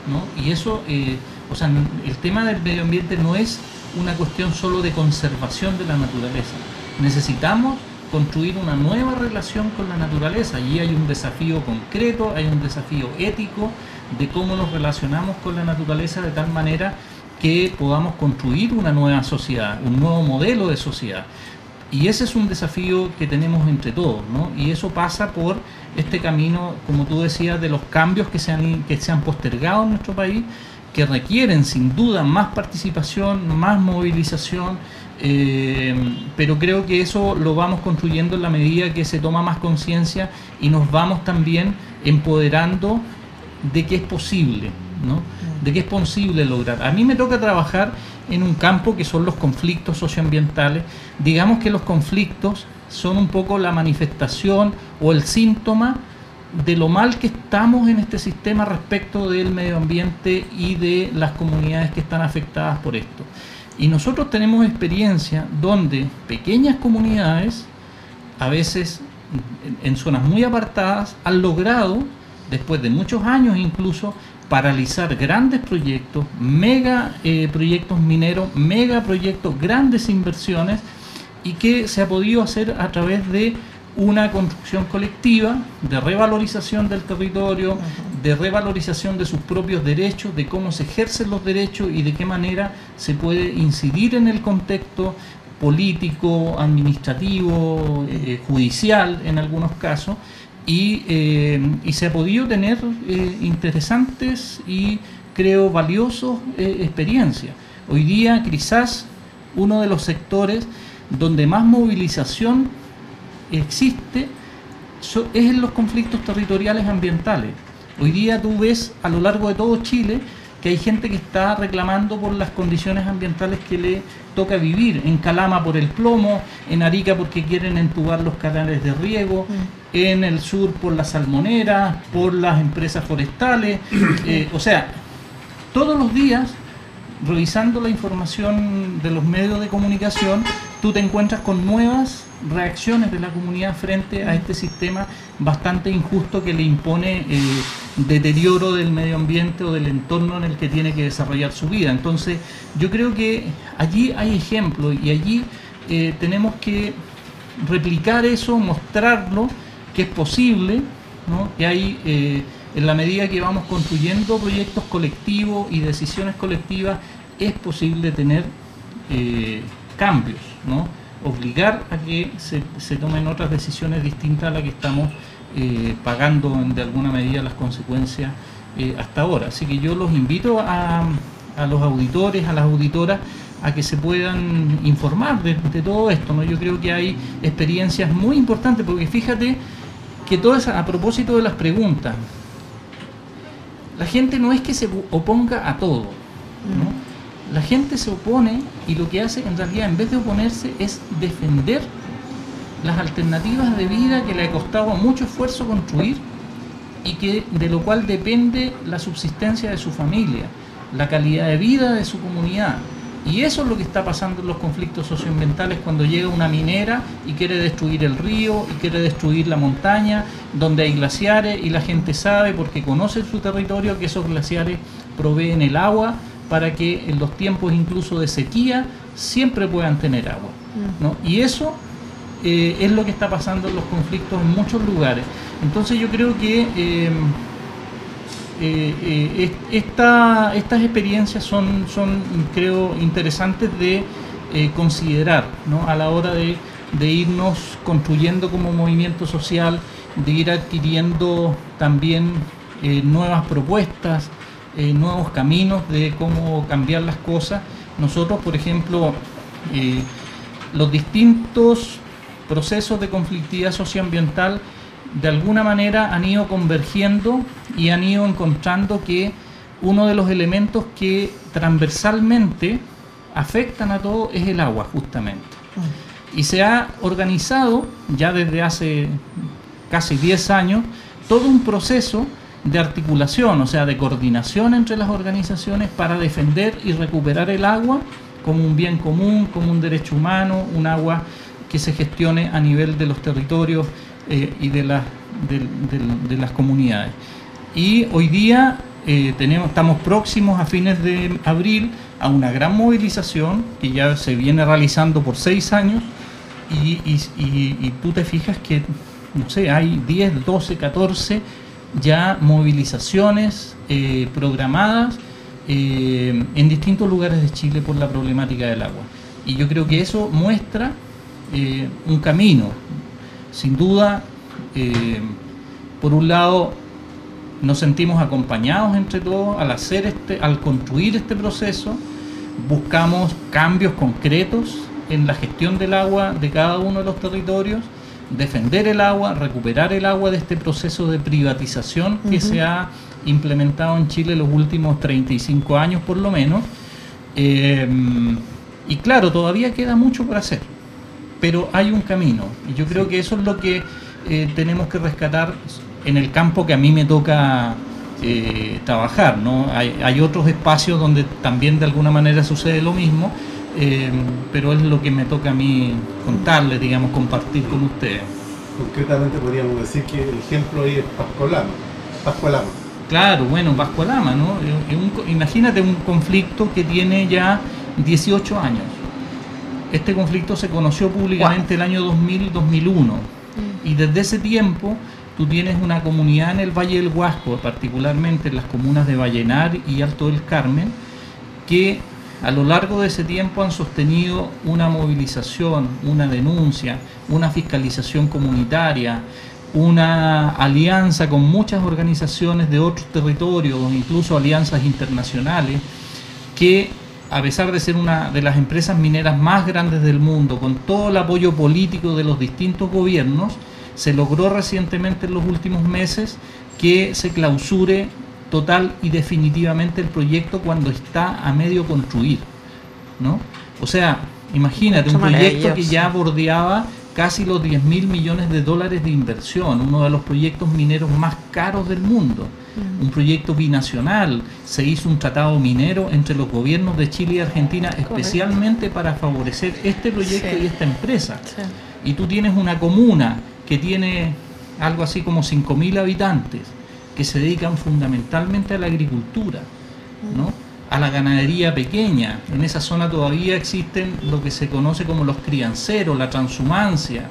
¿no? Y eso... Eh, o sea, el tema del medio ambiente no es una cuestión solo de conservación de la naturaleza. Necesitamos construir una nueva relación con la naturaleza. y hay un desafío concreto, hay un desafío ético de cómo nos relacionamos con la naturaleza de tal manera que podamos construir una nueva sociedad, un nuevo modelo de sociedad. Y ese es un desafío que tenemos entre todos, ¿no? Y eso pasa por este camino, como tú decías, de los cambios que se han, que se han postergado en nuestro país, que requieren sin duda más participación, más movilización, eh, pero creo que eso lo vamos construyendo en la medida que se toma más conciencia y nos vamos también empoderando de que es posible, ¿no? De que es posible lograr. A mí me toca trabajar en un campo que son los conflictos socioambientales. Digamos que los conflictos son un poco la manifestación o el síntoma de lo mal que estamos en este sistema respecto del medio ambiente y de las comunidades que están afectadas por esto. Y nosotros tenemos experiencia donde pequeñas comunidades, a veces en zonas muy apartadas, han logrado, después de muchos años incluso, paralizar grandes proyectos, mega eh, proyectos mineros, mega proyectos, grandes inversiones, y que se ha podido hacer a través de una construcción colectiva de revalorización del territorio, de revalorización de sus propios derechos, de cómo se ejercen los derechos y de qué manera se puede incidir en el contexto político, administrativo, eh, judicial en algunos casos, y, eh, se ha podido tener eh, interesantes y creo valiosos experiencias. Hoy día quizás uno de los sectores donde más movilización existe es en los conflictos territoriales ambientales. Hoy día tú ves a lo largo de todo Chile que hay gente que está reclamando por las condiciones ambientales que le toca vivir. En Calama por el plomo, en Arica porque quieren entubar los canales de riego, mm. En el sur por la salmonera, por las empresas forestales. Eh, o sea, todos los días, revisando la información de los medios de comunicación, tú te encuentras con nuevas reacciones de la comunidad frente a este sistema bastante injusto que le impone eh, deterioro del medio ambiente o del entorno en el que tiene que desarrollar su vida. Entonces, yo creo que allí hay ejemplos y allí eh, tenemos que replicar eso, mostrarlo, que es posible, ¿no? que hay, eh, en la medida que vamos construyendo proyectos colectivos y decisiones colectivas, es posible tener cambios, ¿no? obligar a que se, tomen otras decisiones distintas a las que estamos eh, pagando de alguna medida las consecuencias eh, hasta ahora. Así que yo los invito a, a, los auditores, a las auditoras, a que se puedan informar de, todo esto. ¿no? Yo creo que hay experiencias muy importantes, porque fíjate que todo a propósito de las preguntas, la gente no es que se oponga a todo. ¿no? La gente se opone y lo que hace en realidad en vez de oponerse es defender las alternativas de vida que le ha costado mucho esfuerzo construir y que de lo cual depende la subsistencia de su familia, la calidad de vida de su comunidad. Y eso es lo que está pasando en los conflictos socioambientales cuando llega una minera y quiere destruir el río y quiere destruir la montaña, donde hay glaciares y la gente sabe porque conoce su territorio que esos glaciares proveen el agua para que en los tiempos incluso de sequía siempre puedan tener agua. Mm. Y eso eh, es lo que está pasando en los conflictos en muchos lugares. Entonces yo creo que eh, eh, estas experiencias son, son, creo, interesantes de considerar a la hora de, irnos construyendo como movimiento social, de ir adquiriendo también nuevas propuestas, eh, nuevos caminos de cómo cambiar las cosas. Nosotros, por ejemplo, eh, los distintos procesos de conflictividad socioambiental de alguna manera han ido convergiendo y han ido encontrando que uno de los elementos que transversalmente afectan a todo es el agua, justamente. Y se ha organizado ya desde hace casi 10 años todo un proceso de articulación, o sea, de coordinación entre las organizaciones para defender y recuperar el agua como un bien común, como un derecho humano, un agua que se gestione a nivel de los territorios eh, y de, de, las comunidades. Y hoy día eh, tenemos, estamos próximos a fines de abril a una gran movilización que ya se viene realizando por seis años y, y, tú te fijas que, no sé, hay 10, 12, 14 ya movilizaciones eh, programadas en distintos lugares de Chile por la problemática del agua. Y yo creo que eso muestra un camino. Sin duda, por un lado, nos sentimos acompañados entre todos al hacer este, al construir este proceso, buscamos cambios concretos en la gestión del agua de cada uno de los territorios defender el agua, recuperar el agua de este proceso de privatización que se ha implementado en Chile los últimos 35 años por lo menos. Eh, y claro, todavía queda mucho por hacer, pero hay un camino. Y yo creo que eso es lo que eh, tenemos que rescatar en el campo que a mí me toca eh, trabajar. ¿no? Hay, hay otros espacios donde también de alguna manera sucede lo mismo eh, pero es lo que me toca a mí contarles, digamos, compartir con ustedes. Concretamente podríamos decir que el ejemplo ahí es Pascualama. Pascualama. Claro, bueno, Pascualama, ¿no? imagínate un conflicto que tiene ya 18 años. Este conflicto se conoció públicamente el año 2000-2001 mm. y desde ese tiempo tú tienes una comunidad en el Valle del Huasco, particularmente en las comunas de Vallenar y Alto del Carmen, que a lo largo de ese tiempo han sostenido una movilización, una denuncia, una fiscalización comunitaria, una alianza con muchas organizaciones de otros territorios, incluso alianzas internacionales, que a pesar de ser una de las empresas mineras más grandes del mundo, con todo el apoyo político de los distintos gobiernos, se logró recientemente en los últimos meses que se clausure total y definitivamente el proyecto cuando está a medio construir, ¿no? O sea, imagínate, un proyecto que ya bordeaba casi los 10 mil millones de dólares de inversión, uno de los proyectos mineros más caros del mundo. Un proyecto binacional, se hizo un tratado minero entre los gobiernos de Chile y Argentina especialmente para favorecer este proyecto y esta empresa. Y tú tienes una comuna que tiene algo así como 5.000 habitantes que se dedican fundamentalmente a la agricultura, ¿no? a la ganadería pequeña. En esa zona todavía existen lo que se conoce como los crianceros, la transhumancia,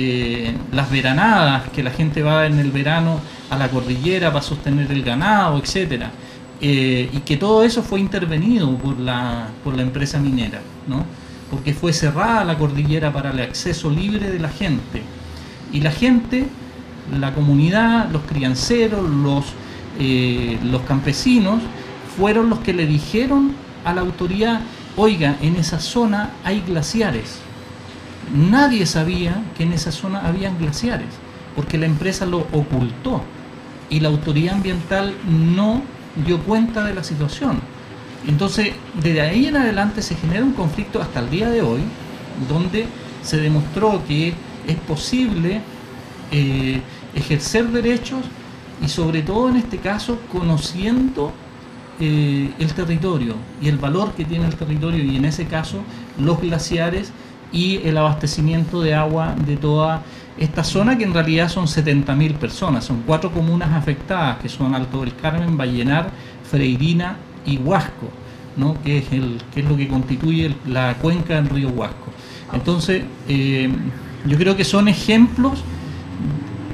eh, las veranadas, que la gente va en el verano a la cordillera para sostener el ganado, etcétera. Eh, y que todo eso fue intervenido por la, por la empresa minera, ¿no? porque fue cerrada la cordillera para el acceso libre de la gente. Y la gente, la comunidad, los crianceros, los, eh, los campesinos, fueron los que le dijeron a la autoridad, oiga, en esa zona hay glaciares. Nadie sabía que en esa zona habían glaciares, porque la empresa lo ocultó y la autoridad ambiental no dio cuenta de la situación. Entonces, desde ahí en adelante se genera un conflicto hasta el día de hoy, donde se demostró que es posible eh, ejercer derechos y sobre todo en este caso conociendo eh, el territorio y el valor que tiene el territorio y en ese caso los glaciares y el abastecimiento de agua de toda esta zona que en realidad son 70.000 personas, son cuatro comunas afectadas que son Alto del Carmen, Vallenar, Freirina y Huasco, ¿no? que, es el, que es lo que constituye la cuenca del río Huasco. Entonces, eh, yo creo que son ejemplos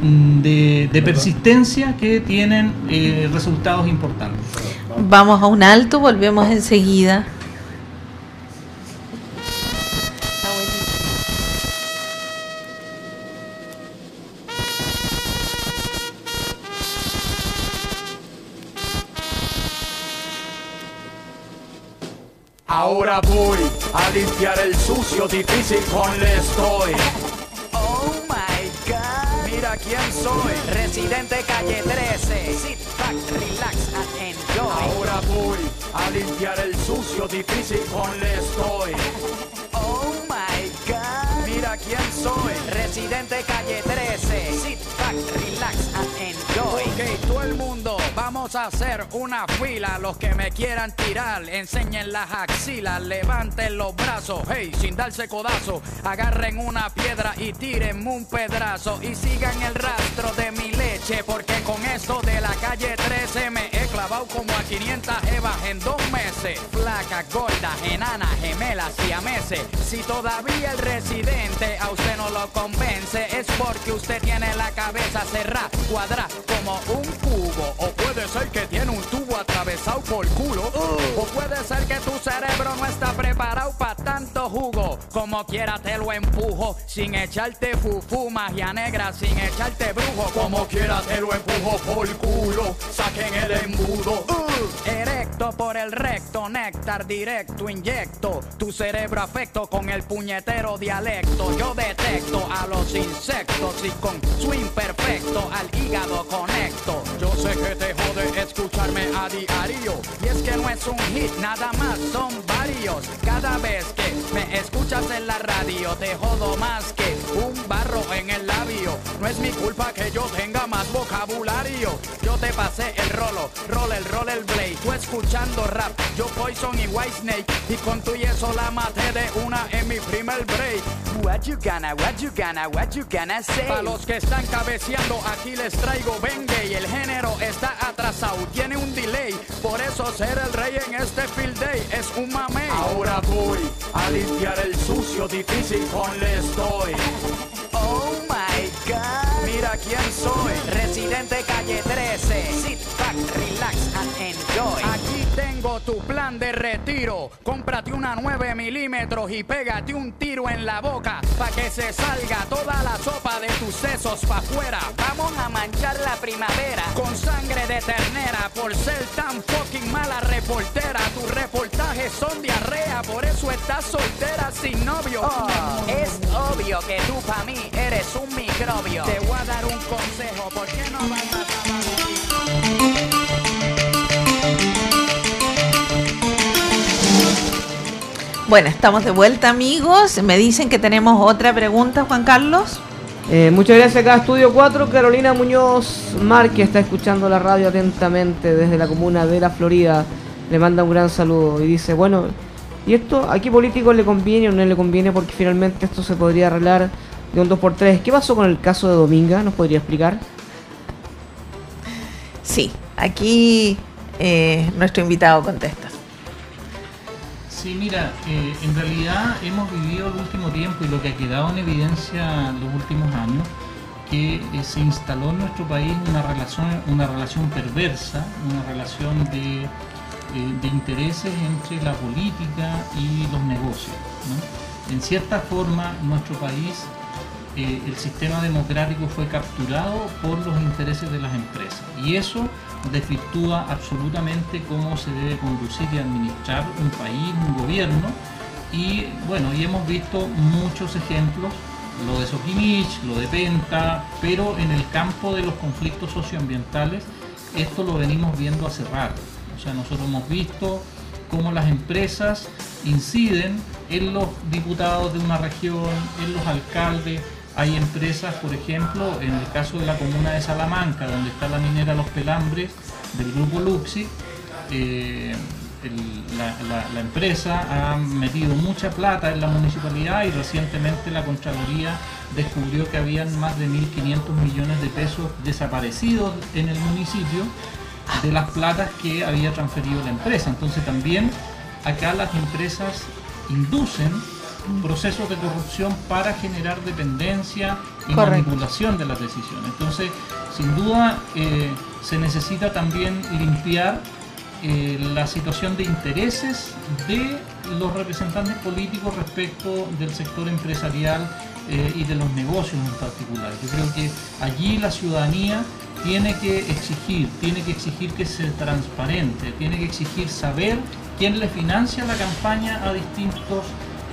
mm, de, persistencia que tienen eh, resultados importantes. Vamos a un alto, volvemos enseguida. A limpiar el sucio difícil con le estoy. Oh my god. Mira quién soy. Residente calle 13. Sit back, relax and enjoy. Ahora voy a limpiar el sucio difícil con le estoy. Oh my god. Mira quién soy. Residente calle 13. Sit back, relax a hacer una fila. Los que me quieran tirar, enseñen las axilas, levanten los brazos, hey, sin darse codazo. Agarren una piedra y tírenme un pedazo. Y sigan el rastro de mi porque con esto de la calle 13 me he clavado como a 500 evas en dos meses. Flaca, gorda, enana, gemelas y a meses. Si todavía el residente a usted no lo convence, es porque usted tiene la cabeza cerrada, cuadrada como un cubo. O puede ser que tiene un tubo atravesado por culo. O puede ser que tu cerebro no está preparado para tanto jugo. Como quiera te lo empujo, sin echarte fufu, magia negra, sin echarte brujo. Como quiera te lo empujo por culo, saquen el embudo. Néctar directo, inyecto. Tu cerebro afecto con el puñetero dialecto. Yo detecto a los insectos y con su imperfecto al hígado conecto. Yo sé que te jode escucharme a diario. Y es que no es un hit, nada más son varios. Cada vez que me escuchas en la radio, te jodo más que un barro en el labio. No es mi culpa que yo tenga más vocabulario. Yo te pasé el rolo, roll el roll el blade. Tú escuchando rap, yo Poison y White Snake. Y con tu y eso la maté de una en mi primer break. What you gonna, what you gonna, what you gonna say? Para los que están cabeceando, aquí les traigo vengue y el género está atrasado, tiene un delay. Por eso ser el rey en este field day es un mame. Ahora voy a limpiar el sucio difícil con le estoy. Oh my god. Mira quién soy. Residente calle 13. Sit back, relax and enjoy. Aquí tengo tu plan de retiro. Cómprate una 9 milímetros y pégate un tiro en la boca pa' que se salga toda la sopa de tus sesos pa' afuera. Vamos a manchar la primavera. Con sangre de ternera por ser tan fucking mala reportera. Tus reportajes son diarrea, por eso estás soltera sin novio. Es obvio que tú pa' mí eres un microbio. Te voy a dar un consejo, ¿por qué no vas a Bueno, estamos de vuelta amigos. Me dicen que tenemos otra pregunta, Juan Carlos. Eh, muchas gracias acá Estudio 4. Carolina Muñoz Márquez está escuchando la radio atentamente desde la comuna de La Florida. Le manda un gran saludo y dice, bueno, ¿y esto a qué político le conviene o no le conviene? Porque finalmente esto se podría arreglar de un 2x3. ¿Qué pasó con el caso de Dominga? ¿Nos podría explicar? Sí, aquí eh, nuestro invitado contesta. Sí, mira, eh, en realidad hemos vivido el último tiempo y lo que ha quedado en evidencia en los últimos años, que eh, se instaló en nuestro país una relación, una relación perversa, una relación de, eh, intereses entre la política y los negocios. En cierta forma, nuestro país, el sistema democrático fue capturado por los intereses de las empresas y eso desvirtúa absolutamente cómo se debe conducir y administrar un país, un gobierno. Y bueno, y hemos visto muchos ejemplos, lo de Sokimich, lo de Penta, pero en el campo de los conflictos socioambientales, esto lo venimos viendo hace rato. O sea, nosotros hemos visto cómo las empresas inciden en los diputados de una región, en los alcaldes, hay empresas, por ejemplo, en el caso de la comuna de Salamanca, donde está la minera Los Pelambres del grupo Luxi, eh, la empresa ha metido mucha plata en la municipalidad y recientemente la Contraloría descubrió que habían más de 1.500 millones de pesos desaparecidos en el municipio de las platas que había transferido la empresa. Entonces también acá las empresas inducen procesos de corrupción para generar dependencia y Correcto. manipulación de las decisiones. Entonces, sin duda, eh, se necesita también limpiar eh, la situación de intereses de los representantes políticos respecto del sector empresarial eh, y de los negocios en particular. Yo creo que allí la ciudadanía tiene que exigir, tiene que exigir que sea transparente, tiene que exigir saber quién le financia la campaña a distintos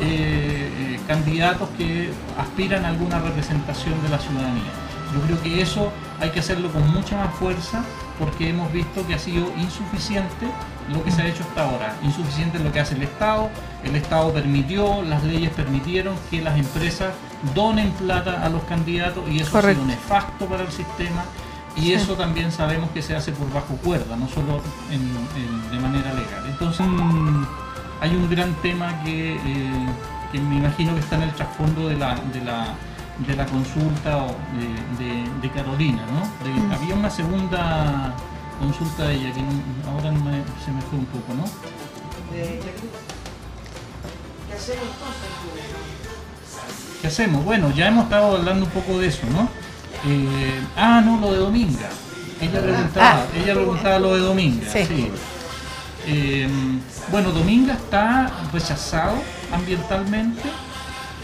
eh, eh, candidatos que aspiran a alguna representación de la ciudadanía. Yo creo que eso hay que hacerlo con mucha más fuerza porque hemos visto que ha sido insuficiente lo que se ha hecho hasta ahora. Insuficiente lo que hace el Estado. El Estado permitió, las leyes permitieron que las empresas donen plata a los candidatos y eso Correcto. ha sido nefasto para el sistema. Y eso también sabemos que se hace por bajo cuerda, no solo en- en- de manera legal. Entonces hay un gran tema que, eh, que me imagino que está en el trasfondo de la, de la, de la consulta de, de- de Carolina, ¿no? De- Había una segunda consulta de ella que no- ahora no me- se me fue un poco, ¿no? ¿Qué hacemos? Bueno, ya hemos estado hablando un poco de eso, ¿no? Eh, ah, no, lo de Dominga. Ella preguntaba, Ah. ella preguntaba lo de Dominga. Sí. sí. Eh, bueno, Dominga está rechazado ambientalmente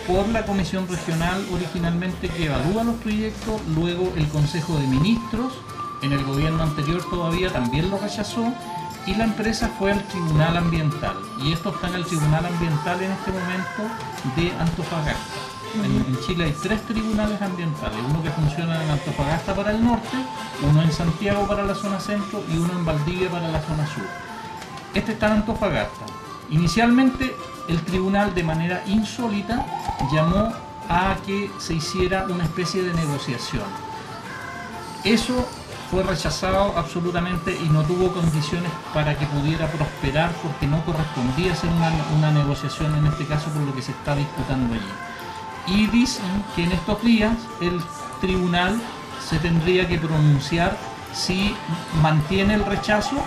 por la Comisión Regional originalmente que evalúa los proyectos, luego el Consejo de Ministros, en el gobierno anterior todavía también lo rechazó, y la empresa fue al Tribunal Ambiental. Y esto está en el Tribunal Ambiental en este momento de Antofagasta. En, en Chile hay tres tribunales ambientales, uno que funciona en Antofagasta para el norte, uno en Santiago para la zona centro y uno en Valdivia para la zona sur. Este está en Antofagasta. Inicialmente el tribunal de manera insólita llamó a que se hiciera una especie de negociación. Eso fue rechazado absolutamente y no tuvo condiciones para que pudiera prosperar porque no correspondía hacer una, una negociación en este caso por lo que se está disputando allí. Y dicen que en estos días el tribunal se tendría que pronunciar si mantiene el rechazo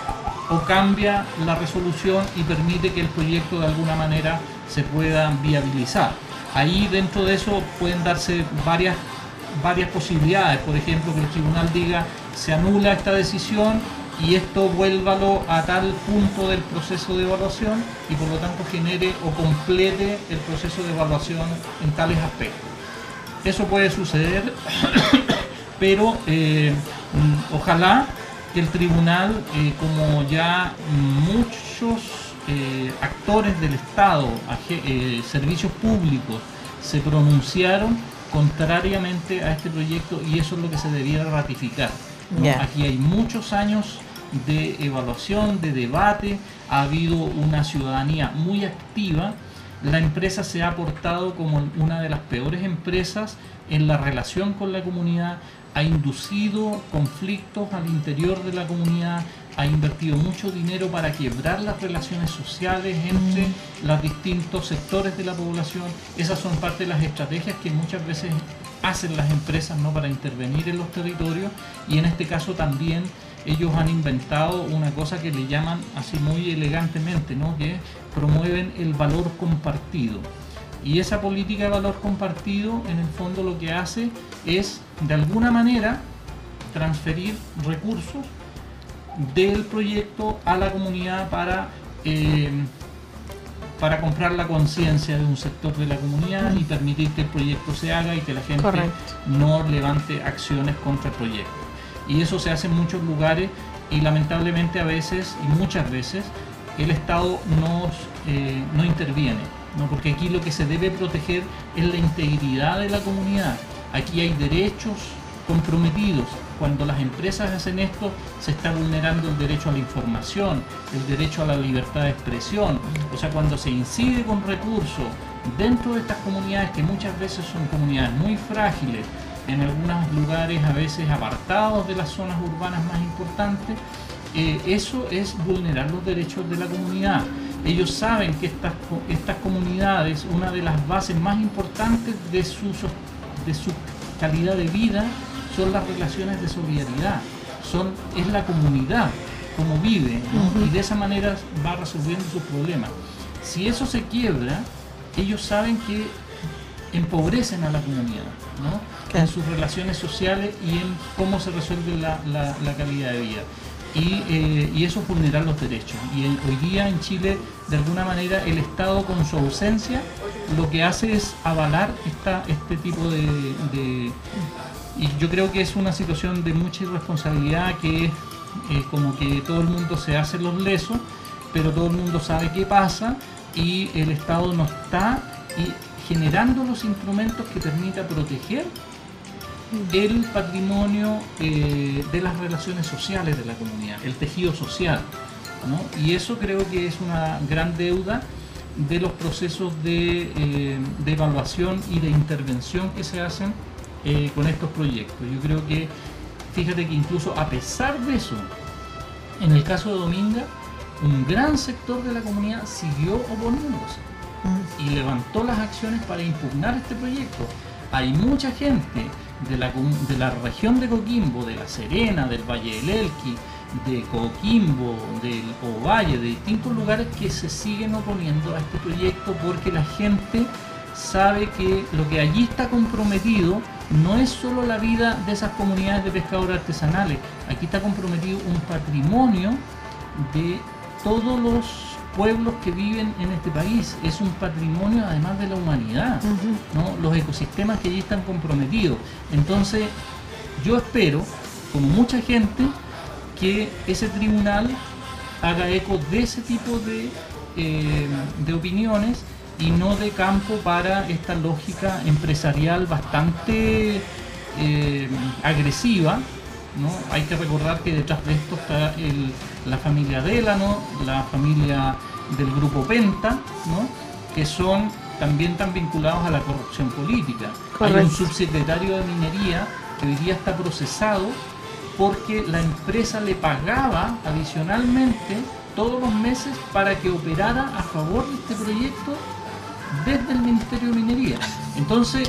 o cambia la resolución y permite que el proyecto de alguna manera se pueda viabilizar. Ahí dentro de eso pueden darse varias, varias posibilidades, por ejemplo que el tribunal diga se anula esta decisión y esto vuélvalo a tal punto del proceso de evaluación y por lo tanto genere o complete el proceso de evaluación en tales aspectos. Eso puede suceder, pero eh, mm, ojalá que el tribunal, eh, como ya muchos eh, actores del Estado, eh, servicios públicos, se pronunciaron contrariamente a este proyecto y eso es lo que se debiera ratificar. Aquí hay muchos años de evaluación, de debate, ha habido una ciudadanía muy activa, la empresa se ha portado como una de las peores empresas en la relación con la comunidad, ha inducido conflictos al interior de la comunidad, ha invertido mucho dinero para quebrar las relaciones sociales entre los distintos sectores de la población. Esas son parte de las estrategias que muchas veces hacen las empresas ¿no? para intervenir en los territorios y en este caso también ellos han inventado una cosa que le llaman así muy elegantemente, ¿no? que promueven el valor compartido. Y esa política de valor compartido en el fondo lo que hace es de alguna manera transferir recursos del proyecto a la comunidad para, eh, para comprar la conciencia de un sector de la comunidad y permitir que el proyecto se haga y que la gente Correcto. no levante acciones contra el proyecto. Y eso se hace en muchos lugares y lamentablemente a veces y muchas veces el Estado nos, eh, no interviene, ¿no? porque aquí lo que se debe proteger es la integridad de la comunidad. Aquí hay derechos comprometidos. Cuando las empresas hacen esto, se está vulnerando el derecho a la información, el derecho a la libertad de expresión. O sea, cuando se incide con recursos dentro de estas comunidades, que muchas veces son comunidades muy frágiles, en algunos lugares a veces apartados de las zonas urbanas más importantes, eh, eso es vulnerar los derechos de la comunidad. Ellos saben que estas, estas comunidades, una de las bases más importantes de su, de su calidad de vida son las relaciones de solidaridad, son, es la comunidad como vive ¿no? y de esa manera va resolviendo sus problemas. Si eso se quiebra, ellos saben que empobrecen a la comunidad, ¿no? Claro. en sus relaciones sociales y en cómo se resuelve la, la- la calidad de vida. Y, eh, y eso es vulnerar los derechos. Y hoy día en Chile, de alguna manera, el Estado con su ausencia lo que hace es avalar esta, este tipo de, de- Y yo creo que es una situación de mucha irresponsabilidad que es eh, como que todo el mundo se hace los lesos, pero todo el mundo sabe qué pasa y el Estado no está y generando los instrumentos que permita proteger el patrimonio eh, de las relaciones sociales de la comunidad, el tejido social. ¿no? Y eso creo que es una gran deuda de los procesos de, eh, de evaluación y de intervención que se hacen eh, con estos proyectos. Yo creo que, fíjate que incluso a pesar de eso, en el caso de Dominga, un gran sector de la comunidad siguió oponiéndose y levantó las acciones para impugnar este proyecto. Hay mucha gente de la, de la región de Coquimbo, de La Serena, del Valle del Elqui, de Coquimbo, del Ovalle, de distintos lugares que se siguen oponiendo a este proyecto porque la gente sabe que lo que allí está comprometido no es solo la vida de esas comunidades de pescadores artesanales, aquí está comprometido un patrimonio de todos los pueblos que viven en este país. Es un patrimonio además de la humanidad, ¿no? los ecosistemas que allí están comprometidos. Entonces, yo espero, como mucha gente, que ese tribunal haga eco de ese tipo de, eh, de opiniones y no de campo para esta lógica empresarial bastante eh, agresiva. ¿No? Hay que recordar que detrás de esto está el- la familia Delano, la familia del grupo Penta, ¿no? que son también tan vinculados a la corrupción política. Hay un subsecretario de minería que hoy día está procesado porque la empresa le pagaba adicionalmente todos los meses para que operara a favor de este proyecto desde el Ministerio de Minería. Entonces.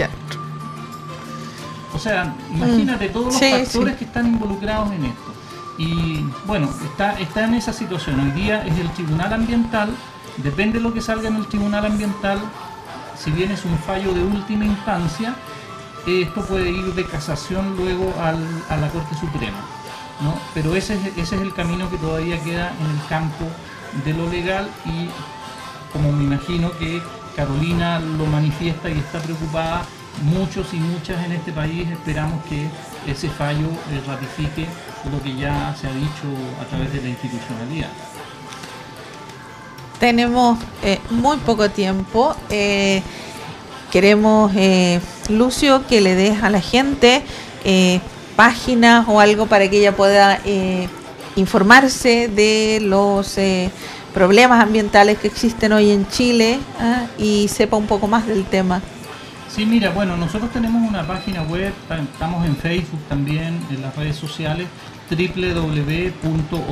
O sea, imagínate todos los Sí, factores sí. que están involucrados en esto. Y bueno, está, está en esa situación. Hoy día es el Tribunal Ambiental, depende de lo que salga en el Tribunal Ambiental, si bien es un fallo de última instancia, esto puede ir de casación luego al- a la Corte Suprema. ¿no? Pero ese es, ese es el camino que todavía queda en el campo de lo legal y como me imagino que Carolina lo manifiesta y está preocupada, muchos y muchas en este país esperamos que ese fallo eh, ratifique lo que ya se ha dicho a través de la institucionalidad. Tenemos eh, muy poco tiempo. eh, queremos, Lucio, que le des a la gente páginas o algo para que ella pueda informarse de los problemas ambientales que existen hoy en Chile ah, y sepa un poco más del tema. Sí, mira, bueno, nosotros tenemos una página web, ta- estamos en Facebook también, en las redes sociales, www.olca.cl.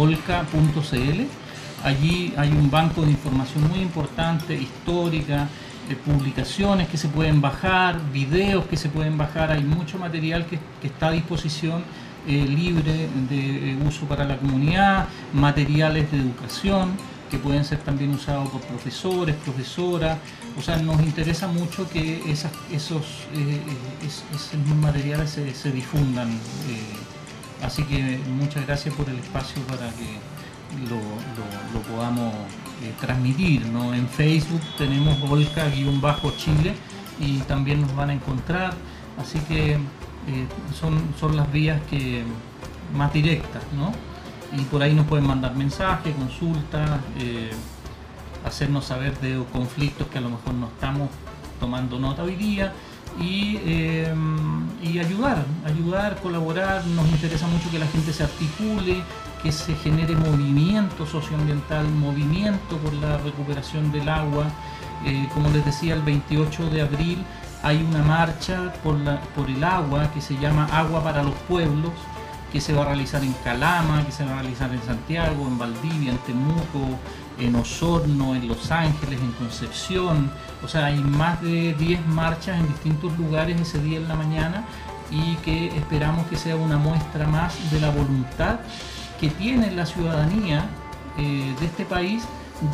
Allí hay un banco de información muy importante, histórica, publicaciones que se pueden bajar, videos que se pueden bajar, hay mucho material que, está a disposición eh, libre de uso para la comunidad, materiales de educación que pueden ser también usados por profesores, profesoras, o sea, nos interesa mucho que esos, eh, materiales se, difundan. Eh, así que muchas gracias por el espacio para que lo, podamos eh, transmitir. ¿no? En Facebook tenemos Volca-Chile y también nos van a encontrar. Así que son, son las vías que más directas, ¿no? Y por ahí nos pueden mandar mensajes, consultas hacernos saber de conflictos que a lo mejor no estamos tomando nota hoy día y, eh, y, ayudar, ayudar, colaborar. Nos interesa mucho que la gente se articule, que se genere movimiento socioambiental, movimiento por la recuperación del agua. Eh, como les decía, el 28 de abril hay una marcha por, la, por el agua que se llama Agua para los Pueblos, que se va a realizar en Calama, que se va a realizar en Santiago, en Valdivia, en Temuco, en Osorno, en Los Ángeles, en Concepción. O sea, hay más de 10 marchas en distintos lugares ese día en la mañana y que esperamos que sea una muestra más de la voluntad que tiene la ciudadanía eh, de este país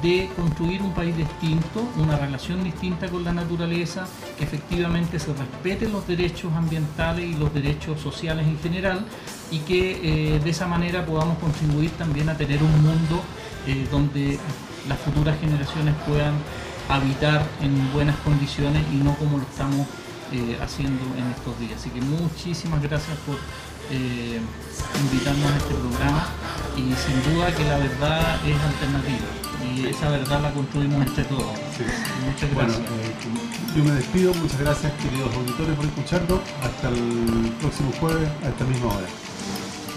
de construir un país distinto, una relación distinta con la naturaleza, que efectivamente se respeten los derechos ambientales y los derechos sociales en general y que eh, de esa manera podamos contribuir también a tener un mundo eh, donde las futuras generaciones puedan habitar en buenas condiciones y no como lo estamos eh, haciendo en estos días. Así que muchísimas gracias por invitarnos a este programa y sin duda que la verdad es alternativa y esa verdad la construimos entre todos. Muchas gracias. yo me despido, muchas gracias queridos auditores por escucharnos. Hasta el próximo jueves a esta misma hora.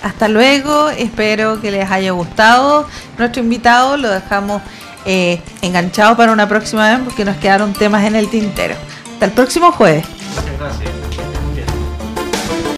Hasta luego, espero que les haya gustado nuestro invitado, lo dejamos eh, enganchado para una próxima vez porque nos quedaron temas en el tintero. Hasta el próximo jueves. Muchas gracias.